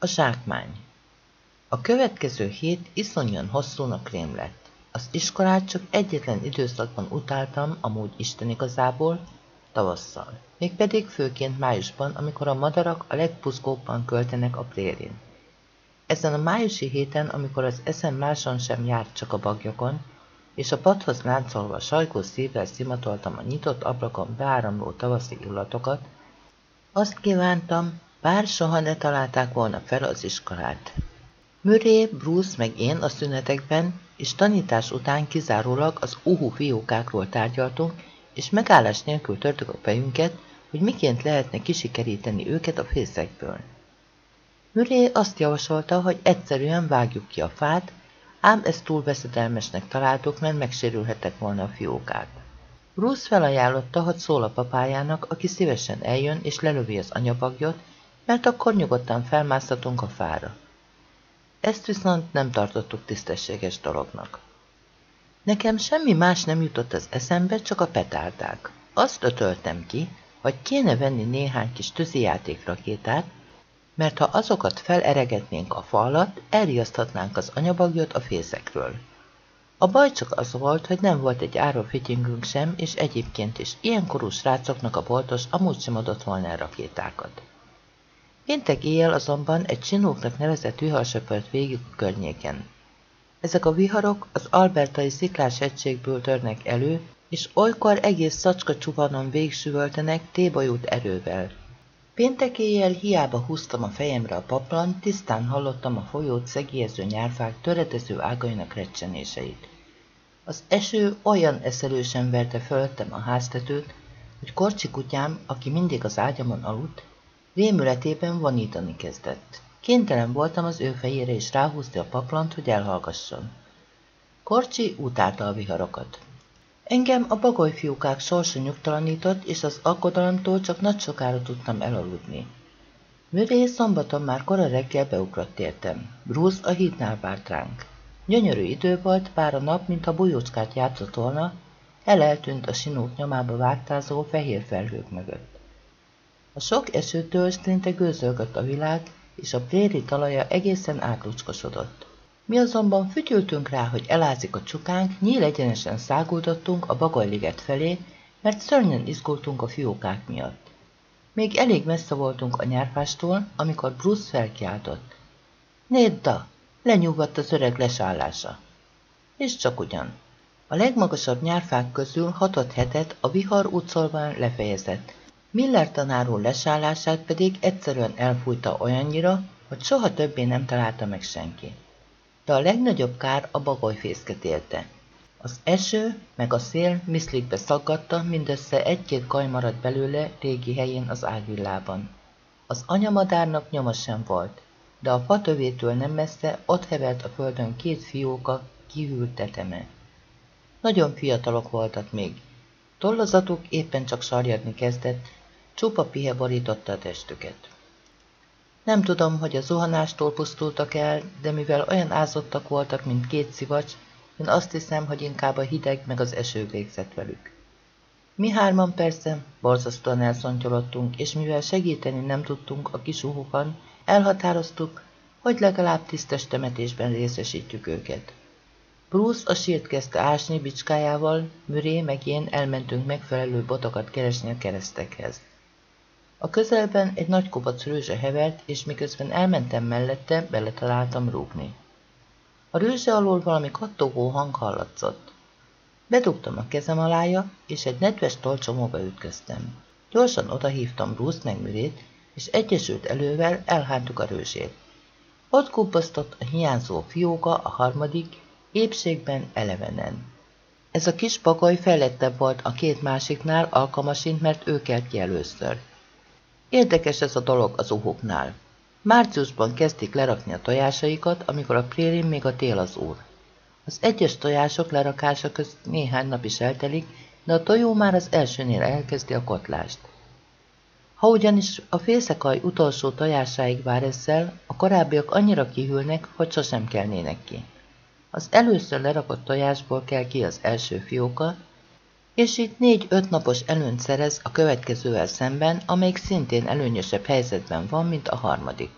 A zsákmány A következő hét iszonyan hosszúnak rém lett. Az iskolát csak egyetlen időszakban utáltam, amúgy Isten igazából, tavasszal. Mégpedig főként májusban, amikor a madarak a legpuszkóbban költenek a prérin. Ezen a májusi héten, amikor az eszem máson sem járt csak a bagyokon, és a padhoz láncolva sajkó szívvel szimatoltam a nyitott ablakon beáramló tavaszi illatokat, azt kívántam, bár soha ne találták volna fel az iskolát. Murray, Bruce meg én a szünetekben és tanítás után kizárólag az uhu fiókákról tárgyaltunk, és megállás nélkül törtük a fejünket, hogy miként lehetne kisikeríteni őket a fészekből. Murray azt javasolta, hogy egyszerűen vágjuk ki a fát, ám ezt túl veszedelmesnek találtuk, mert megsérülhettek volna a fiókák. Bruce felajánlotta, hogy szól a papájának, aki szívesen eljön és lelövi az anyabagyot, mert akkor nyugodtan felmászhatunk a fára. Ezt viszont nem tartottuk tisztességes dolognak. Nekem semmi más nem jutott az eszembe, csak a petárdák. Azt ötöltem ki, hogy kéne venni néhány kis tűzijátékrakétát, mert ha azokat feleregetnénk a fa alatt, elriaszthatnánk az anyabagyot a fészekről. A baj csak az volt, hogy nem volt egy árófityingünk sem, és egyébként is ilyenkorú srácoknak a boltos amúgy sem adott volna rakétákat. Péntek éjjel azonban egy csinóknak nevezett vihar söpört végig a környéken. Ezek a viharok az albertai sziklás egységből törnek elő, és olykor egész szacska csuvanon végsüvöltenek tébajút erővel. Péntek éjjel hiába húztam a fejemre a paplan, tisztán hallottam a folyót szegélyező nyárfák töredező ágainak recsenéseit. Az eső olyan eszelősen verte fölöttem a háztetőt, hogy Korcsi kutyám, aki mindig az ágyamon aludt, rémületében vonítani kezdett. Kénytelen voltam az ő fejére is ráhúzni a paplant, hogy elhallgasson. Korcsi utálta a viharokat. Engem a bagolyfiúkák sorsa nyugtalanított, és az aggodalomtól csak nagy sokára tudtam elaludni. Müré szombaton már kora reggel beugrott értem. Bruce a hídnál várt ránk. Gyönyörű idő volt, pár a nap, mint a bujócskát játszott volna, eleltűnt a sinók nyomába vágtázó fehér felhők mögött. A sok esőtől szinte gőzölgött a világ, és a préri talaja egészen átlucskosodott. Mi azonban fütyültünk rá, hogy elázik a csukánk, nyíl egyenesen száguldottunk a bagajliget felé, mert szörnyen izgultunk a fiókák miatt. Még elég messze voltunk a nyárfástól, amikor Bruce felkiáltott. Nédda! Lenyugodt az öreg lesállása. És csak ugyan. A legmagasabb nyárfák közül hatott hetet a vihar útszolván lefejezett, Miller tanár lesállását pedig egyszerűen elfújta olyannyira, hogy soha többé nem találta meg senki. De a legnagyobb kár a bagolyfészket élte. Az eső meg a szél miszlikbe szaggatta, mindössze egy-két gaj maradt belőle régi helyén az ágvillában. Az anyamadárnak nyoma sem volt, de a fatövétől nem messze ott hevert a földön két fióka kihűlt teteme. Nagyon fiatalok voltak még. Tollazatuk éppen csak sarjadni kezdett, Csupa pihe borította a testüket. Nem tudom, hogy a zuhanástól pusztultak el, de mivel olyan ázottak voltak, mint két szivacs, én azt hiszem, hogy inkább a hideg meg az eső végzett velük. Mi hárman persze borzasztóan elszontyolottunk, és mivel segíteni nem tudtunk a kis elhatároztuk, hogy legalább tisztes temetésben részesítjük őket. Bruce a sírt kezdte ásni bicskájával, Müré meg én elmentünk megfelelő botokat keresni a keresztekhez. A közelben egy nagy kupac rőzse hevert, és miközben elmentem mellette, beletaláltam rúgni. A rőzse alól valami kattogó hang hallatszott. Bedugtam a kezem alája, és egy nedves tolcsomóba ütköztem. Gyorsan odahívtam Bruce megműrét, és egyesült elővel elhánytuk a rőzsét. Ott kubbasztott a hiányzó fióka a harmadik, épségben elevenen. Ez a kis bagoly fejlettebb volt a két másiknál alkalmasint, mert ő kelt ki először. Érdekes ez a dolog az uhoknál. Márciusban kezdik lerakni a tojásaikat, amikor a prérin még a tél az úr. Az egyes tojások lerakása közt néhány nap is eltelik, de a tojó már az elsőnél elkezdi a kotlást. Ha ugyanis a fészekaj utolsó tojásáig vár ezzel, a korábbiak annyira kihűlnek, hogy sosem kelnének ki. Az először lerakott tojásból kell ki az első fióka, és itt négy-öt napos előnyt szerez a következővel szemben, amelyik szintén előnyösebb helyzetben van, mint a harmadik.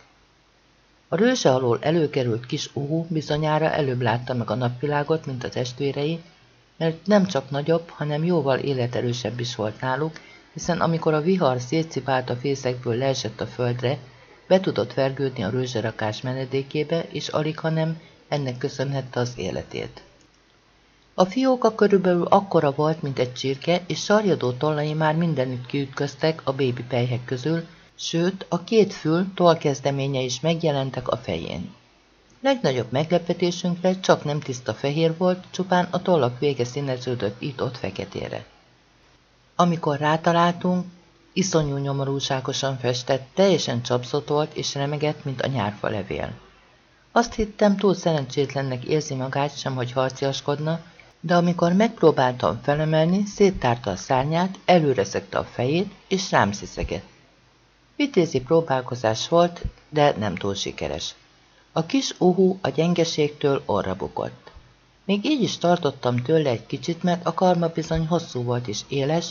A rőse alól előkerült kis uhú bizonyára előbb látta meg a napvilágot, mint a testvérei, mert nem csak nagyobb, hanem jóval életerősebb is volt náluk, hiszen amikor a vihar szétszipált a fészekből leesett a földre, be tudott vergődni a rőzserakás menedékébe, és alig, hanem ennek köszönhette az életét. A fióka körülbelül akkora volt, mint egy csirke, és sarjadó tollai már mindenütt kiütköztek a bébi pejhek közül, sőt, a két fül tollkezdeménye is megjelentek a fején. Legnagyobb meglepetésünkre csak nem tiszta fehér volt, csupán a tollak vége színeződött itt-ott feketére. Amikor rátaláltunk, iszonyú nyomorúságosan festett, teljesen csapszott volt és remegett, mint a nyárfa levél. Azt hittem, túl szerencsétlennek érzi magát sem, hogy harciaskodna, de amikor megpróbáltam felemelni, széttárta a szárnyát, előre szegte a fejét, és rám sziszegett. Vitézi próbálkozás volt, de nem túl sikeres. A kis uhú a gyengeségtől orra bukott. Még így is tartottam tőle egy kicsit, mert a karma bizony hosszú volt és éles,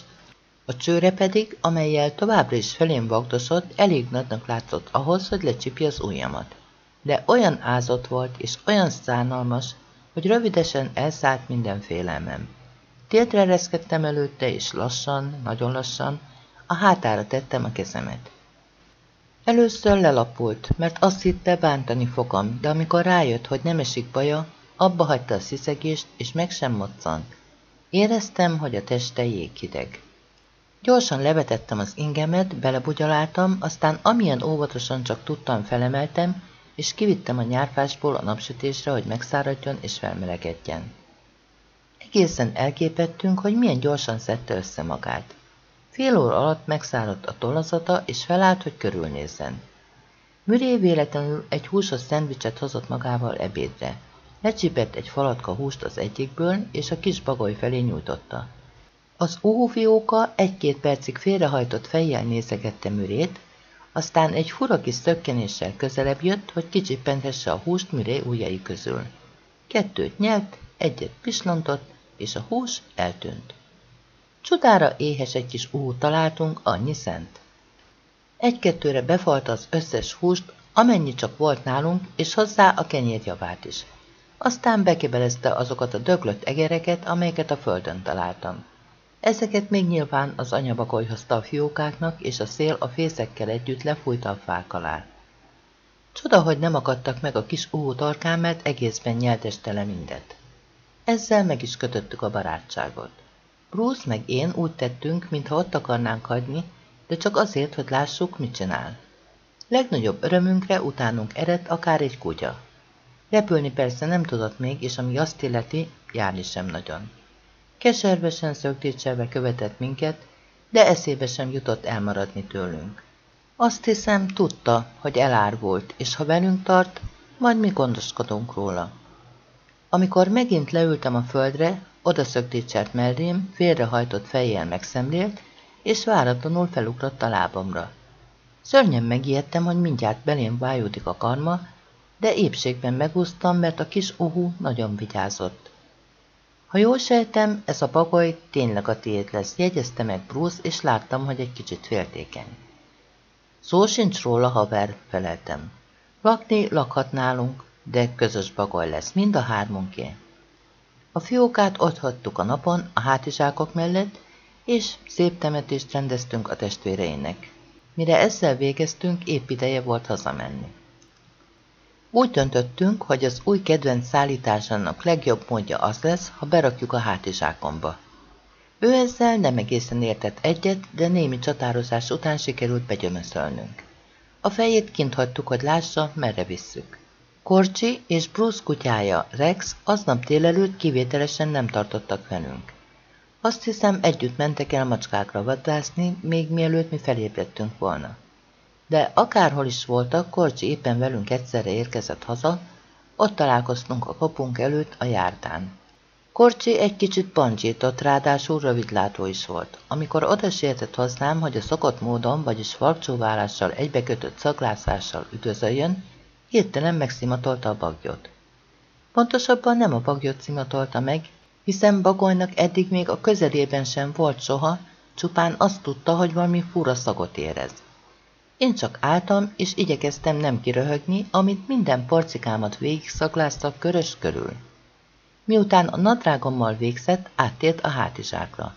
a csőre pedig, amelyel továbbra is felém vagdosott, elég nagynak látszott ahhoz, hogy lecsipi az ujjamat. De olyan ázott volt és olyan szánalmas, hogy rövidesen elszállt minden félelmem. Tétre reszkedtem előtte, és lassan, nagyon lassan, a hátára tettem a kezemet. Először lelapult, mert azt hitte bántani fogom, de amikor rájött, hogy nem esik baja, abba hagyta a sziszegést, és meg sem moccant. Éreztem, hogy a teste jéghideg. Gyorsan levetettem az ingemet, belebugyaláltam, aztán amilyen óvatosan csak tudtam felemeltem, és kivittem a nyárfásból a napsütésre, hogy megszáradjon és felmelegedjen. Egészen elképettünk, hogy milyen gyorsan szedte össze magát. Fél óra alatt megszáradt a tollazata, és felállt, hogy körülnézzen. Müré véletlenül egy húsos szendvicset hozott magával ebédre. Lecsipett egy falatka húst az egyikből, és a kis bagoly felé nyújtotta. Az óhúfióka egy-két percig félrehajtott fejjel nézegette mürét, aztán egy fura kis szökkenéssel közelebb jött, hogy kicsippenthesse a húst müré ujjai közül. Kettőt nyelt, egyet pislantott, és a hús eltűnt. Csodára éhes egy kis új találtunk, annyi szent. Egy-kettőre befalt az összes húst, amennyi csak volt nálunk, és hozzá a kenyérjavát is. Aztán bekebelezte azokat a döglött egereket, amelyeket a földön találtam. Ezeket még nyilván az anyabagoly hozta a fiókáknak, és a szél a fészekkel együtt lefújta a fák alá. Csoda, hogy nem akadtak meg a kis új tarkán, mert egészben nyeltestele mindet. Ezzel meg is kötöttük a barátságot. Bruce meg én úgy tettünk, mintha ott akarnánk hagyni, de csak azért, hogy lássuk, mit csinál. Legnagyobb örömünkre utánunk eredt akár egy kutya. Repülni persze nem tudott még, és ami azt illeti, járni sem nagyon. Keservesen szögdítselve követett minket, de eszébe sem jutott elmaradni tőlünk. Azt hiszem, tudta, hogy elárvult, és ha velünk tart, majd mi gondoskodunk róla. Amikor megint leültem a földre, oda szögdítselt mellém, félrehajtott fejjel megszemlélt, és váratlanul felugrott a lábamra. Szörnyen megijedtem, hogy mindjárt belém vájódik a karma, de épségben megúsztam, mert a kis uhú nagyon vigyázott. Ha jól sejtem, ez a bagoly tényleg a tiéd lesz, jegyezte meg Bruce, és láttam, hogy egy kicsit féltékeny. Szó sincs róla, haver, feleltem. Lakni lakhat nálunk, de közös bagoly lesz, mind a hármunké. A fiókát ott hagytuk a napon, a hátizsákok mellett, és szép temetést rendeztünk a testvéreinek. Mire ezzel végeztünk, épp ideje volt hazamenni. Úgy döntöttünk, hogy az új kedvenc szállításának legjobb módja az lesz, ha berakjuk a hátizsákomba. Ő ezzel nem egészen értett egyet, de némi csatározás után sikerült begyömöszölnünk. A fejét kint hagytuk, hogy lássa, merre visszük. Korcsi és Bruce kutyája, Rex, aznap délelőtt kivételesen nem tartottak velünk. Azt hiszem, együtt mentek el macskákra vadászni, még mielőtt mi felébredtünk volna de akárhol is voltak, Korcsi éppen velünk egyszerre érkezett haza, ott találkoztunk a kapunk előtt a járdán. Korcsi egy kicsit pancsított, ráadásul rövidlátó is volt. Amikor oda sietett hozzám, hogy a szokott módon, vagyis farcsóválással egybekötött szaglászással üdvözöljön, hirtelen megszimatolta a bagyot. Pontosabban nem a bagyot szimatolta meg, hiszen bagolynak eddig még a közelében sem volt soha, csupán azt tudta, hogy valami fura szagot érez. Én csak álltam, és igyekeztem nem kiröhögni, amint minden porcikámat végig szagláztak körös körül. Miután a nadrágommal végzett, áttért a hátizsákra.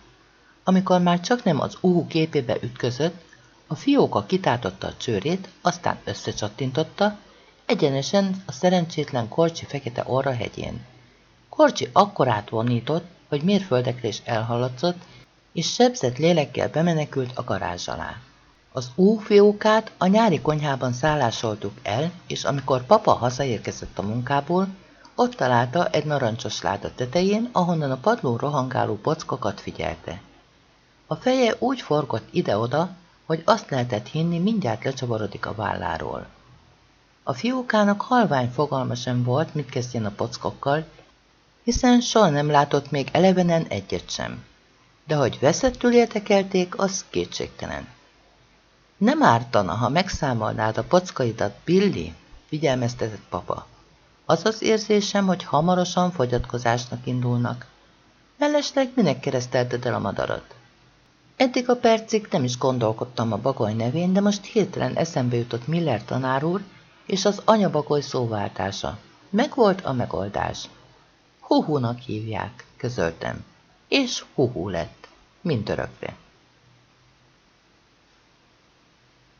Amikor már csak nem az úhú képébe ütközött, a fióka kitátotta a csőrét, aztán összecsattintotta, egyenesen a szerencsétlen Korcsi fekete orra hegyén. Korcsi akkorát vonított, hogy mérföldekre is elhallatszott, és sebzett lélekkel bemenekült a garázs alá. Az úfiókát a nyári konyhában szállásoltuk el, és amikor papa hazaérkezett a munkából, ott találta egy narancsos láda tetején, ahonnan a padlón rohangáló pockokat figyelte. A feje úgy forgott ide-oda, hogy azt lehetett hinni, mindjárt lecsavarodik a válláról. A fiókának halvány fogalma sem volt, mit kezdjen a pockokkal, hiszen soha nem látott még elevenen egyet sem. De hogy veszettül értekelték, az kétségtelen. Nem ártana, ha megszámolnád a pockaidat, Billy, figyelmeztetett papa. Az az érzésem, hogy hamarosan fogyatkozásnak indulnak. Mellesleg minek keresztelted el a madarat? Eddig a percig nem is gondolkodtam a bagoly nevén, de most hirtelen eszembe jutott Miller tanár úr és az anyabagoly szóváltása. Megvolt a megoldás. Huhúnak hívják, közöltem. És huhú lett, mint örökre.